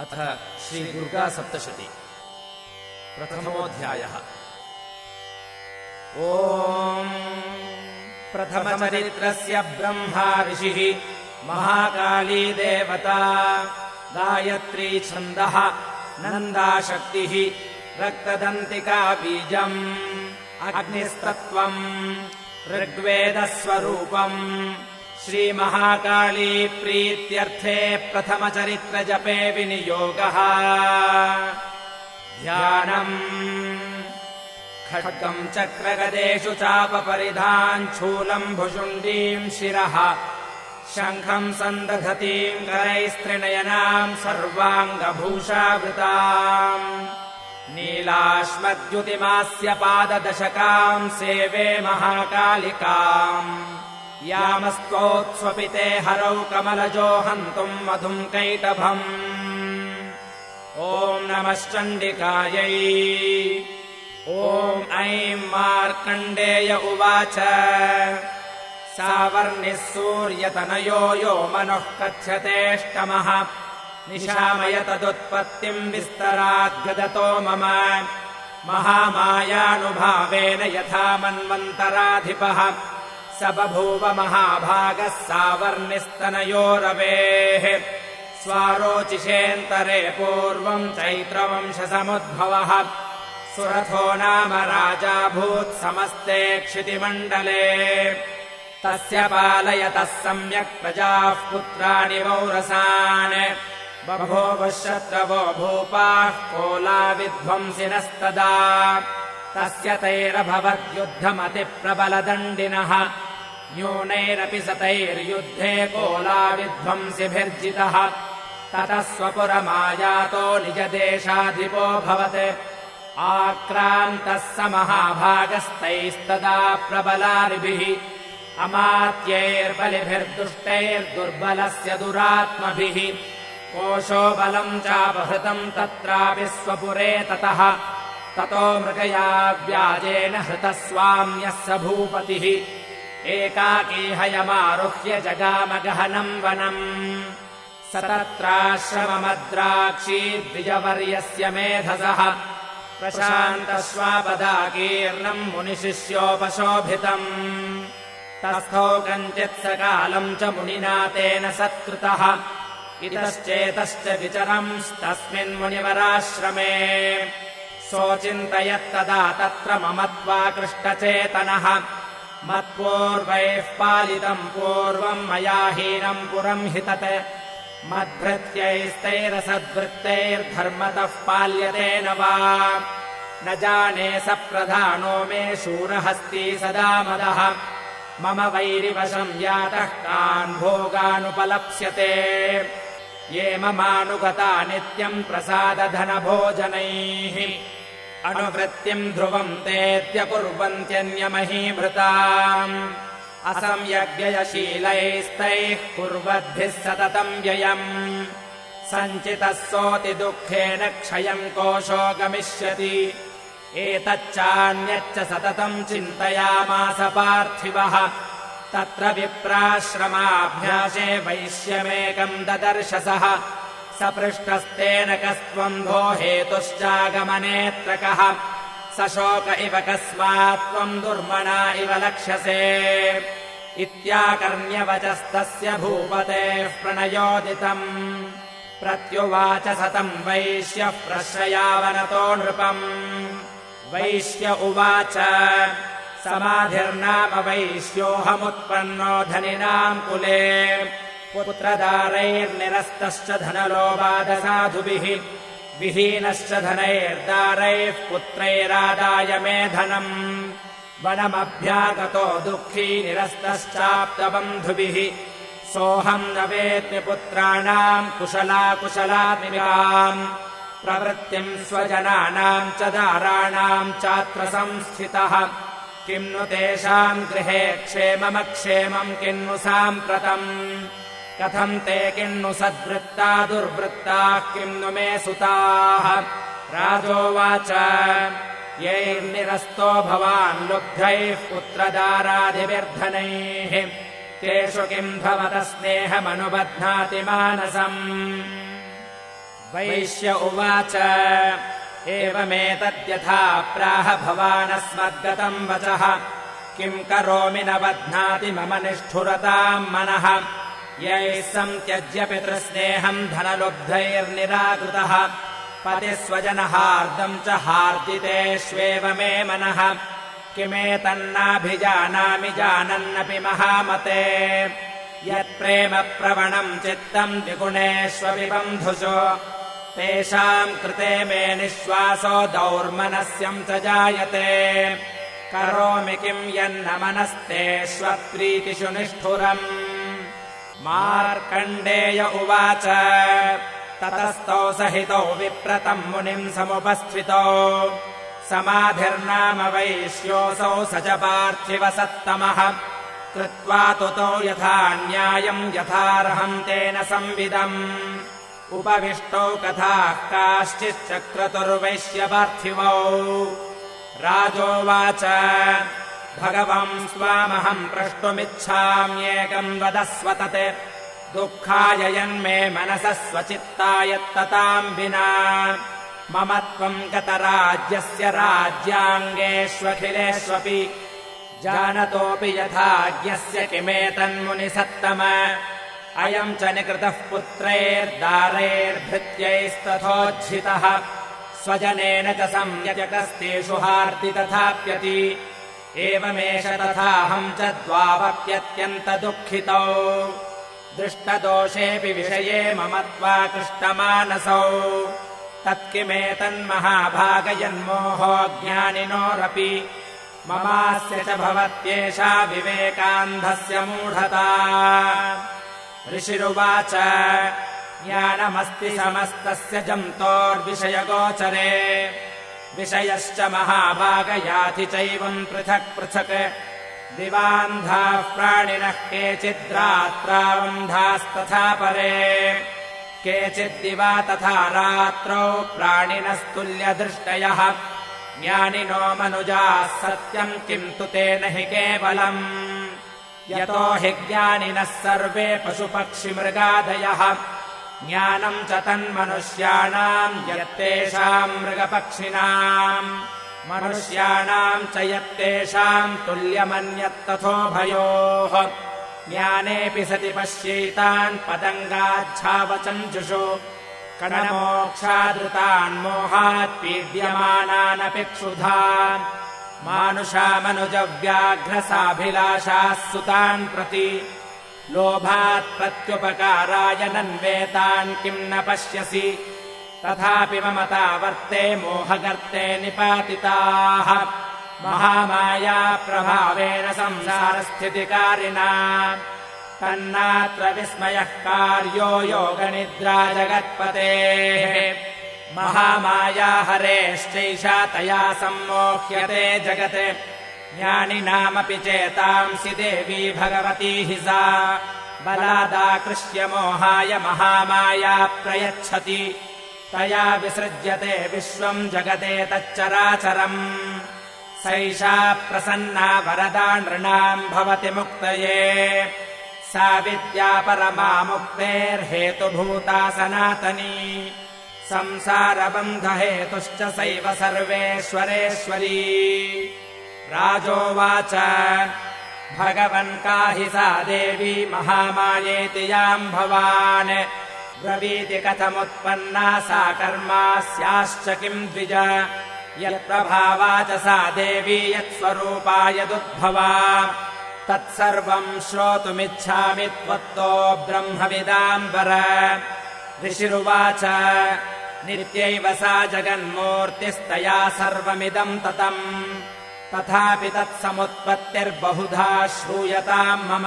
अथ श्रीदुर्गासप्तशती प्रथमोऽध्यायः। ॐ प्रथमचरित्रस्य ब्रह्मा ऋषिः महाकाली देवता गायत्री छन्दः नन्दाशक्तिः रक्तदन्तिका बीजम् अग्निस्तत्त्वम् ऋग्वेदस्वरूपम् श्रीमहाकाली प्रीत्यर्थे प्रथमचरित्रजपे विनियोगः। ध्यानम्। खड्गम् चक्रगदेषु चापपरिधाञ्छूलम् भुषुण्डीम् शिरः। शङ्खम् सन्दधतीम् करैस्त्रिनयनाम् सर्वाङ्गभूषावृताम्। नीलाश्मद्युतिमास्य पाददशकाम् सेवे महाकालिकाम् यामस्तोत्स्वपिते हरौ कमलजो हन्तुम् मधुम् कैटभम्। ॐ नमश्चण्डिकायै। ॐ ऐम् मार्कण्डेय उवाच। सावर्णिः सूर्यतनयो यो मनः कथ्यतेष्टमः। निशामय तदुत्पत्तिम् विस्तराद्गदतो मम। महामायानुभावेन यथा मन्वन्तराधिपः बभूव महाभागः सावर्णिस्तनयोरवेः स्वारोचिषेऽन्तरे पूर्वम् चैत्रवंशसमुद्भवः। सुरथो नाम राजाभूत् समस्ते क्षितिमण्डले। तस्य पालयतः सम्यक् प्रजाः पुत्राणि वौरसान् बभोवः शत्रवो भूपाः कोलाविध्वंसिनस्तदा। तस्य तैरभवद्युद्धमतिप्रबलदण्डिनः न्यूनैरपि सतैर्युद्धे कोलाविध्वंसिभिर्जितः। ततः स्वपुरमायातो निजदेशाधिपो भवत्। आक्रान्तः स महाभागस्तैस्तदा प्रबलानिभिः। अमात्यैर्बलिभिर्दुष्टैर्दुर्बलस्य दुरात्मभिः। कोशो बलम् चापहृतम् तत्रापि स्वपुरे ततः। ततो मृगया व्याजेन हृतः स्वाम्यः स भूपतिः एकाकीहयमारुह्य जगामगहनम् वनम् स तत्राश्रममद्राक्षी द्विजवर्यस्य मेधसः। प्रशान्तस्वापदाकीर्णम् मुनिशिष्योपशोभितम्। तस्थौ कञ्चित् सकालम् च मुनिना तेन सत्कृतः। इतश्चेतश्च विचरंस्तस्मिन्मुनिवराश्रमे सोऽचिन्तयत्तदा तत्र ममत्वाकृष्टचेतनः मत्पूर्वैः पालितम् पूर्वम् मया हीनम् पुरम् हि तत् मद्भृत्यैस्तैरसद्वृत्तैर्धर्मतः पाल्यते न वा। न जाने स प्रधानो मे शूरहस्ती सदा मदः। मम वैरिवशम् यातः कान् भोगानुपलप्स्यते। ये ममानुगता नित्यम् प्रसादधनभोजनैः अनुवृत्तिम् ध्रुवम् तेत्यकुर्वन्त्यन्यमहीभृताम् असंयज्ञयशीलैस्तैः कुर्वद्भिः सततम् व्ययम्। सञ्चितः सोऽति दुःखेन क्षयम् कोशो गमिष्यति। एतच्चान्यच्च सततम् चिन्तयामास पार्थिवः। तत्र विप्राश्रमाभ्यासे वैश्यमेकम् ददर्शसः स पृष्टस्तेन कस्त्वम् हेतुश्चागमनेऽत्र कः स शोक इव कस्मात् त्वम् दुर्मना इव लक्ष्यसे। इत्याकर्ण्यवचस्तस्य भूपतेः प्रणयोदितम्। प्रत्युवाच सतम् वैश्यः प्रश्रयावनतो नृपम्। वैश्य उवाच समाधिर्नाम वैश्योऽहमुत्पन्नो धनिनाम् कुले पुत्रदारैर्निरस्तश्च धनलोबादसाधुभिः विहीनश्च धनैर्दारैः पुत्रैरादाय मे धनम्। वनमभ्यागतो दुःखी निरस्तश्चाप्तबन्धुभिः सोऽहम् न वेत्मि पुत्राणाम् कुशलाकुशलामिकाम् प्रवृत्तिम् स्वजनानाम् च दाराणाम् चात्र संस्थितः किम् नु तेषाम् गृहे क्षेममक्षेमम् किन्नु साम्प्रतम् कथम् ते किन्नु सद्वृत्ता दुर्वृत्ताः किम् नु मे सुताः? राजोवाच यैर्निरस्तो भवान् लुब्धैः पुत्रदाराधिविर्धनैः तेषु किम् भवतः स्नेहमनुबध्नाति मानसम् वैश्य उवाच एवमेतद्यथा प्राह भवानस्मद्गतम् वचः। किम् करोमि न बध्नाति मम निष्ठुरताम् मनः यैः सन्त्यज्य पितृस्नेहम् धनलुब्धैर्निराकृतः। पतिस्वजनहार्दम् च हार्दितेष्वेव मे मनः। किमेतन्नाभिजानामि जानन्नपि महामते। यत्प्रेम प्रवणम् चित्तम् द्विगुणेष्वपि बन्धुषु। तेषाम् कृते मे निःश्वासो दौर्मनस्यम् च जायते। करोमि किम् यन्न मनस्तेष्वप्रीतिषु निष्ठुरम् मार्कण्डेय उवाच। ततस्तौ सहितौ विप्रतम् मुनिम् समुपस्थितौ। समाधिर्नाम वैश्योऽसौ स च पार्थिवसत्तमः कृत्वा तुतौ यथा न्यायम् यथार्हम् तेन संविदम्। उपविष्टौ कथाः काश्चिच्चक्रतुर्वैश्यपार्थिवौ राजोवाच भगवम् स्वामहम् प्रष्टुमिच्छाम्येकम् वदस्व तत्। दुःखाय यन्मे मनसः स्वचित्तायत्तताम् विना। मम त्वम् गतराज्यस्य राज्याङ्गेष्वखिलेष्वपि। जानतोऽपि यथाज्ञस्य किमेतन्मुनिसत्तम। अयम् च निकृतः पुत्रैर्दारैर्भृत्यैस्तथोज्झितः स्वजनेन च संयजकस्तेषु हार्दि तथाप्यति एवमेष तथाहम् च द्वावप्यत्यन्तदुःखितौ। दृष्टदोषेऽपि विषये मम त्वाकृष्टमानसौ तत्किमेतन्महाभागयन्मोहो ज्ञानिनोरपि। ममास्य च भवत्येषा विवेकान्धस्य मूढता। ऋषिरुवाच ज्ञानमस्ति समस्तस्य जन्तोर्विषयगोचरे विषयश्च महाभागयाति चैवम् पृथक् पृथक्। दिवान्धाः प्राणिनः केचिद्रात्रावन्धास्तथा परे। केचिद्दिवा तथा रात्रौ प्राणिनस्तुल्यदृष्टयः। ज्ञानिनो मनुजाः सत्यम् किम् तु तेन हि केवलम्। यतो हि ज्ञानिनः सर्वे पशुपक्षिमृगादयः ज्ञानम् च तन्मनुष्याणाम् यत्तेषाम् मृगपक्षिणाम्। मनुष्याणाम् च यत्तेषाम् तुल्यमन्यत्तथोभयोः ज्ञानेऽपि सति पश्यैतान् पतङ्गाच्छावचञ्जुषु। कडमोक्षादृतान् पीड्यमानानपि क्षुधा मानुषामनुजव्याघ्रसाभिलाषाः सुतान् प्रति लोभात् प्रत्युपकाराय नन्वेतान् किम् न पश्यसि? तथापि ममता वर्ते मोहगर्ते निपातिताः। महामाया प्रभावेन संसारस्थितिकारिणा। तन्नात्र विस्मयः कार्यो योगनिद्रा जगत्पतेः। महामाया हरेश्चैषा तया सम्मोह्यते जगत् ज्ञानिनामपि चेतांसि देवी भगवती हि सा। बलादाकृष्य मोहाय महामाया प्रयच्छति। तया विसृज्यते विश्वम् जगते तच्चराचरम्। सैषा प्रसन्ना वरदा नृणाम् भवति मुक्तये। सा विद्या परमा मुक्तेर्हेतुभूता सनातनी। संसारबन्धहेतुश्च सैव सर्वेश्वरेश्वरी राजोवाच भगवन् का हि सा देवी महामायेति याम् भवान्। ब्रवीति कथमुत्पन्ना सा कर्मा स्याश्च किम् द्विज। यत्प्रभावा च सा देवी यत्स्वरूपा यदुद्भवा तत्सर्वम् श्रोतुमिच्छामि त्वत्तो ब्रह्मविदाम्बर। ऋषिरुवाच नित्यैव सा जगन्मूर्तिस्तया सर्वमिदम् ततम् तथापि तत्समुत्पत्तिर्बहुधा श्रूयताम् मम।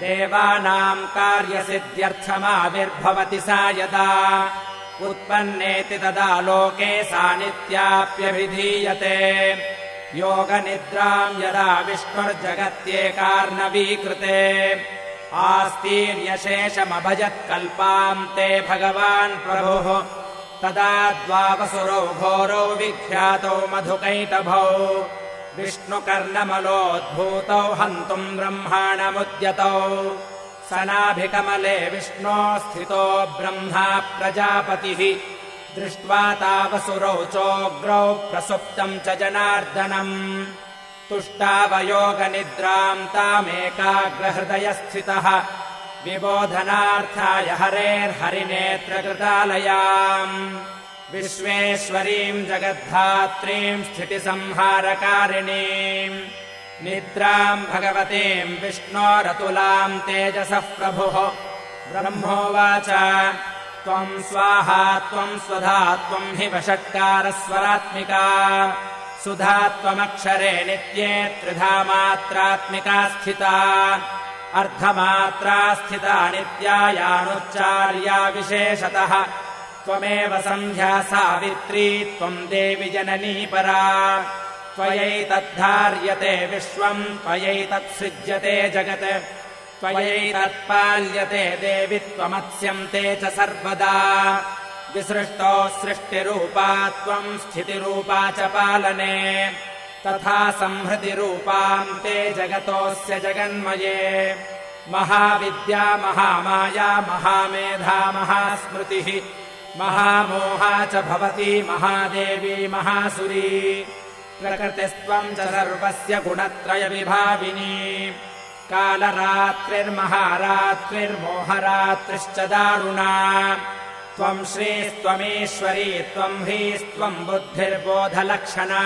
देवानाम् कार्यसिद्ध्यर्थमाविर्भवति सा यदा। उत्पन्नेति तदा लोके सा नित्याप्यभिधीयते। योगनिद्राम् यदा विष्णुर्जगत्येकार्णवीकृते। आस्तीर्यशेषमभजत्कल्पाम् ते भगवान् प्रभुः तदा द्वावसुरौ घोरौ विख्यातौ मधुकैटभौ विष्णुकर्णमलोद्भूतौ हन्तुम् ब्रह्माणमुद्यतौ। सनाभिकमले विष्णो स्थितो ब्रह्मा प्रजापतिः। दृष्ट्वा तावसुरौ चोग्रौ प्रसुप्तम् च जनार्दनम्। तुष्टावयोगनिद्राम् तामेकाग्रहृदयस्थितः विबोधनार्थाय हरेर्हरिनेत्रकृतालयाम्। विश्वेश्वरीम् जगद्धात्रीम् स्थितिसंहारकारिणीम् निद्राम् भगवतीम् विष्णोरतुलाम् तेजसः प्रभुः। ब्रह्मोवाच त्वम् स्वाहा त्वम् स्वधा त्वम् हि वषट्कारस्वरात्मिका। सुधा त्वमक्षरे नित्ये त्रिधा मात्रात्मिका स्थिता अर्धमात्रा स्थिता नित्यायानुच्चार्या विशेषतः त्वमेव सन्ध्या सावित्री त्वम् देवि जननी परा। त्वयैतद्धार्यते विश्वम् त्वयैतत्सृज्यते जगत्। त्वयैतत्पाल्यते देवि त्वमत्स्यन्ते च सर्वदा। विसृष्टो सृष्टिरूपा त्वम् स्थितिरूपा च पालने तथा संहृतिरूपाम् ते जगतोऽस्य जगन्मये। महाविद्या महामाया महामेधा महास्मृतिः महामोहा च भवति महादेवी महासुरी। प्रकृतिस्त्वम् च सर्वस्य गुणत्रयविभाविनी। कालरात्रिर्महारात्रिर्मोहरात्रिश्च दारुणा। त्वम् श्रीस्त्वमीश्वरी त्वम् ह्रीस्त्वम् बुद्धिर्बोधलक्षणा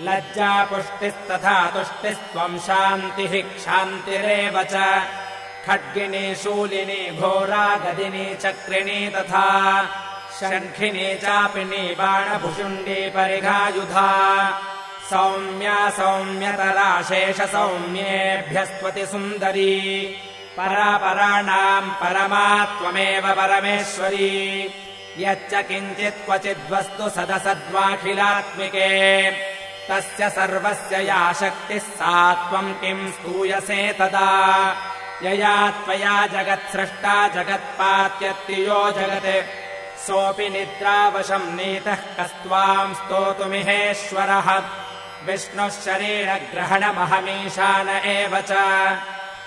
लज्जापुष्टिस्तथा तुष्टिस्त्वम् शान्तिः क्षान्तिरेव च। खड्गिनी शूलिनी घोरा गदिनी चक्रिणी तथा शङ्खिनी चापिनी बाणभुषुण्डी परिघायुधा। सौम्या सौम्यतराशेष सौम्येभ्यस्त्वति सुन्दरी। परापराणाम् परमा त्वमेव परमेश्वरी। यच्च किञ्चित् क्वचिद्वस्तु सदसद्वाखिलात्मिके तस्य सर्वस्य या शक्तिः सा त्वम् किम् स्तूयसे तदा। यया त्वया जगत्सृष्टा जगत्पात्यत्तियो जगत्। सोऽपि निद्रावशम् नीतः कस्त्वाम् स्तोतुमिहेश्वरः। विष्णुः शरीरग्रहणमहमीशान एव च।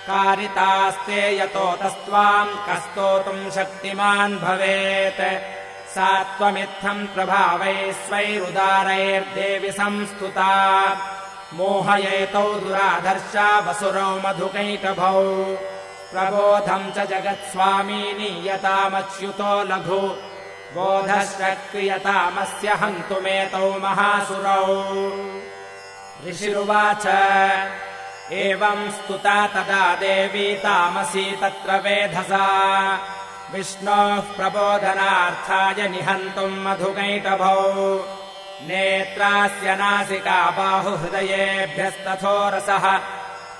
कारितास्ते यतो तस्त्वाम् कस्तोतुम् शक्तिमान् भवेत् सा त्वमित्थम् प्रभावैः स्वैरुदारैर्देवि संस्तुता। मोहयेतौ दुराधर्षा वसुरौ मधुकैटभौ। प्रबोधम् च जगत्स्वामी नीयतामच्युतो लघु। बोधश्च क्रियतामस्य हन्तुमेतौ महासुरौ। ऋषिरुवाच एवम् स्तुता तदा देवी तामसी तत्र वेधसा विष्णोः प्रबोधनार्थाय निहन्तुम् मधुकैटभौ। नेत्रास्य नासिका बाहुहृदयेभ्यस्तथो रसः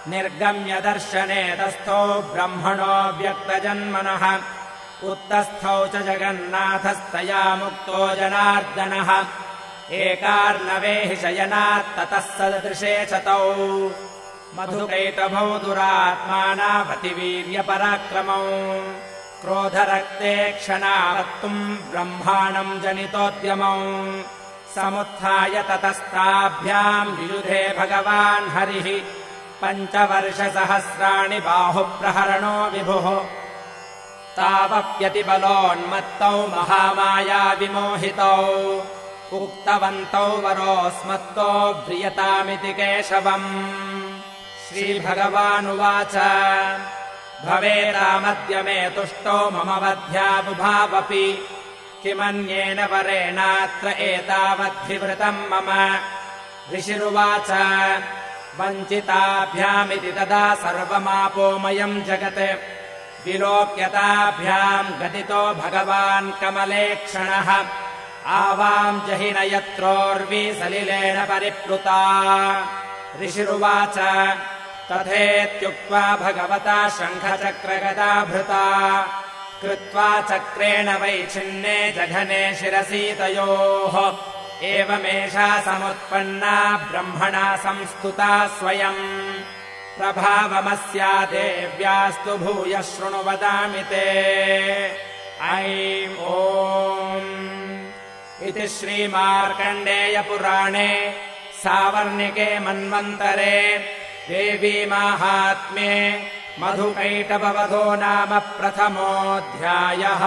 निर्गम्य दर्शने तस्थौ ब्रह्मणो व्यक्तजन्मनः। उत्तस्थौ च जगन्नाथस्तया मुक्तो जनार्दनः। एकार्णवे हि शयनात्ततः सदृशे च तौ। मधुकैटभौ दुरात्मानावतिवीर्यपराक्रमौ क्रोधरक्ते क्षणावत्तुम् ब्रह्माणम् जनितोद्यमौ। समुत्थाय ततस्ताभ्याम् युयुधे भगवान् हरिः। पञ्चवर्षसहस्राणि बाहुप्रहरणो विभुः। तावप्यतिबलोन्मत्तौ महामाया विमोहितौ। उक्तवन्तौ वरोऽस्मत्तो व्रियतामिति केशवम्। श्रीभगवानुवाच भवेरामद्य मे तुष्टो मम वध्याबुभावपि किमन्येन वरेणात्र एतावद्धिवृतम् मम। ऋषिरुवाच वञ्चिताभ्यामिति तदा सर्वमापोमयम् जगत्। विलोक्यताभ्याम् गदितो भगवान् कमलेक्षणः। आवाम् जहि न यत्रोर्वी सलिलेन परिप्लुता। ऋषिरुवाच तथेत्युक्त्वा भगवता शङ्खचक्रगदाभृता कृत्वा चक्रेण वैच्छिन्ने जघने शिरसीतयोः एवमेषा समुत्पन्ना ब्रह्मणा संस्तुता स्वयम्। प्रभावमस्या देव्यास्तु भूय शृणु वदामि ते। ऐम् ओ इति श्रीमार्कण्डेयपुराणे सावर्णिके मन्वन्तरे देवी माहात्म्ये मधुकैटभवधो नाम प्रथमोऽध्यायः